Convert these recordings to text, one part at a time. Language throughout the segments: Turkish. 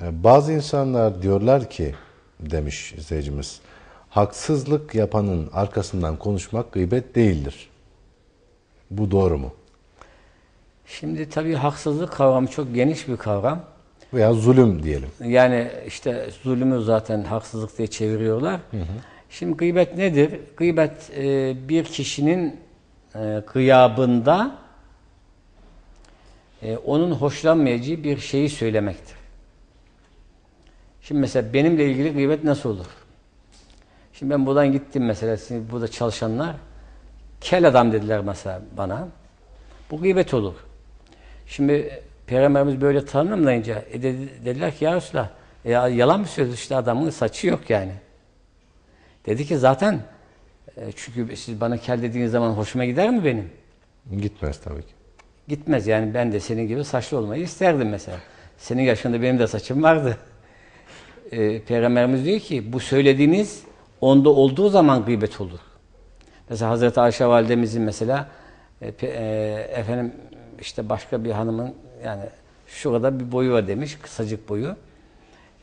Bazı insanlar diyorlar ki demiş izleyicimiz. Haksızlık yapanın arkasından konuşmak gıybet değildir. Bu doğru mu? Şimdi tabii haksızlık kavramı çok geniş bir kavram. Veya zulüm diyelim. Yani işte zulümü zaten haksızlık diye çeviriyorlar. Şimdi gıybet nedir? Gıybet e, bir kişinin e, gıyabında e, onun hoşlanmayacağı bir şeyi söylemektir. Şimdi mesela benimle ilgili gıybet nasıl olur? Şimdi ben buradan gittim mesela, şimdi burada çalışanlar kel adam dediler mesela bana. Bu gıybet olur. Şimdi Peygamberimiz böyle tanımlayınca e dedi, dediler ki ya Resulallah e, yalan mı söylüyorsun işte adamın saçı yok yani. Dedi ki zaten e, çünkü siz bana kel dediğiniz zaman hoşuma gider mi benim? Gitmez tabii ki. Gitmez yani ben de senin gibi saçlı olmayı isterdim mesela. Senin yaşında benim de saçım vardı. E, Peygamberimiz diyor ki bu söylediğiniz onda olduğu zaman gıybet olur. Mesela Hazreti Ayşe validemizin mesela e, e, efendim işte başka bir hanımın yani şurada bir boyu var demiş, kısacık boyu.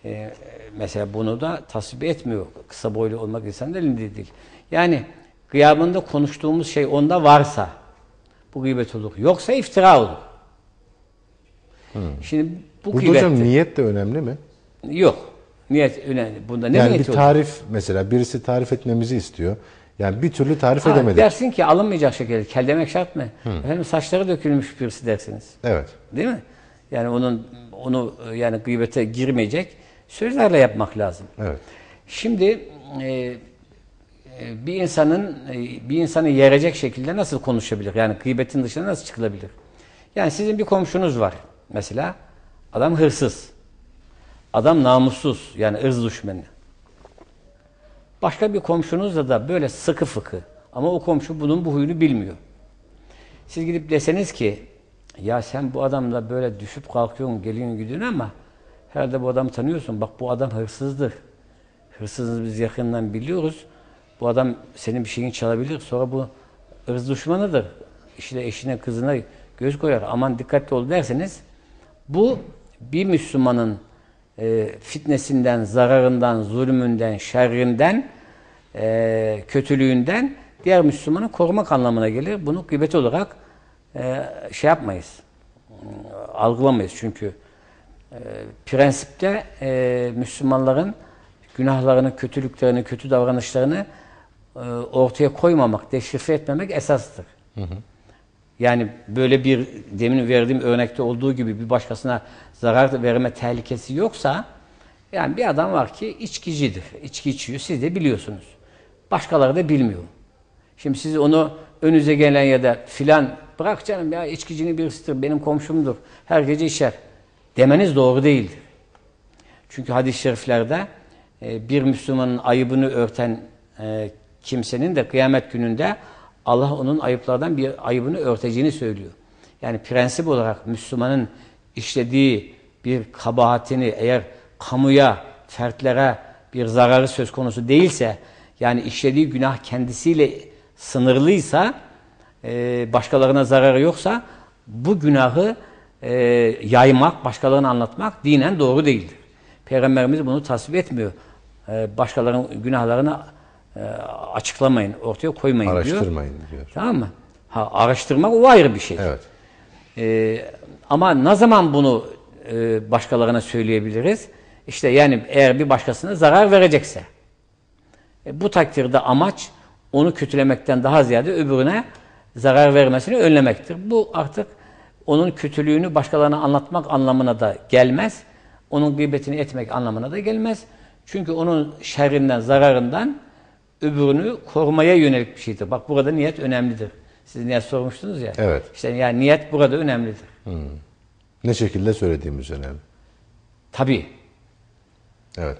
E, mesela bunu da tasvip etmiyor. Kısa boylu olmak insanın elinde değil. Yani gıyabında konuştuğumuz şey onda varsa bu gıybet olur. Yoksa iftira olur. Hmm. Şimdi bu Burada hocam niyet de önemli mi? Yok. Niyet önemli. Bunda ne yani bir tarif olur? mesela birisi tarif etmemizi istiyor. Yani bir türlü tarif ha, edemedik. Dersin ki alınmayacak şekilde. Kel demek şart mı? Hı. Efendim saçları dökülmüş birisi dersiniz. Evet. Değil mi? Yani onun onu yani gıybete girmeyecek sözlerle yapmak lazım. Evet. Şimdi e, bir insanın bir insanı yerecek şekilde nasıl konuşabilir? Yani gıybetin dışına nasıl çıkılabilir? Yani sizin bir komşunuz var mesela. Adam hırsız. Adam namussuz yani ırz düşmanı. Başka bir komşunuzla da böyle sıkı fıkı ama o komşu bunun bu huyunu bilmiyor. Siz gidip deseniz ki ya sen bu adamla böyle düşüp kalkıyorsun, geliyorsun, gidiyorsun ama herhalde bu adamı tanıyorsun. Bak bu adam hırsızdır. Hırsızız biz yakından biliyoruz. Bu adam senin bir şeyini çalabilir. Sonra bu ırz düşmanıdır. İşte eşine, kızına göz koyar. Aman dikkatli ol derseniz bu bir Müslümanın e, fitnesinden, zararından, zulmünden, şerrinden, e, kötülüğünden diğer Müslümanı korumak anlamına gelir. Bunu gıybet olarak e, şey yapmayız, algılamayız. Çünkü e, prensipte e, Müslümanların günahlarını, kötülüklerini, kötü davranışlarını e, ortaya koymamak, deşifre etmemek esastır. Hı hı. Yani böyle bir demin verdiğim örnekte olduğu gibi bir başkasına zarar verme tehlikesi yoksa yani bir adam var ki içkicidir. İçki içiyor. Siz de biliyorsunuz. Başkaları da bilmiyor. Şimdi siz onu önünüze gelen ya da filan bırak canım ya içkicinin birisidir, benim komşumdur, her gece içer demeniz doğru değildir. Çünkü hadis-i şeriflerde e, bir Müslümanın ayıbını örten e, kimsenin de kıyamet gününde Allah onun ayıplardan bir ayıbını örteceğini söylüyor. Yani prensip olarak Müslümanın işlediği bir kabahatini eğer kamuya, fertlere bir zararı söz konusu değilse, yani işlediği günah kendisiyle sınırlıysa, e, başkalarına zararı yoksa, bu günahı e, yaymak, başkalarına anlatmak dinen doğru değildir. Peygamberimiz bunu tasvip etmiyor. E, başkalarının günahlarını e, açıklamayın, ortaya koymayın Araştırmayın diyor. diyor. Tamam mı? Ha, araştırmak o ayrı bir şey. Evet. E, ama ne zaman bunu e, başkalarına söyleyebiliriz? İşte yani eğer bir başkasına zarar verecekse. E, bu takdirde amaç onu kötülemekten daha ziyade öbürüne zarar vermesini önlemektir. Bu artık onun kötülüğünü başkalarına anlatmak anlamına da gelmez. Onun gıybetini etmek anlamına da gelmez. Çünkü onun şerrinden, zararından öbürünü korumaya yönelik bir şeydir. Bak burada niyet önemlidir. Siz niyet sormuştunuz ya. Evet. İşte yani niyet burada önemlidir. Hmm. Ne şekilde söylediğimiz önemli. Tabii. Evet.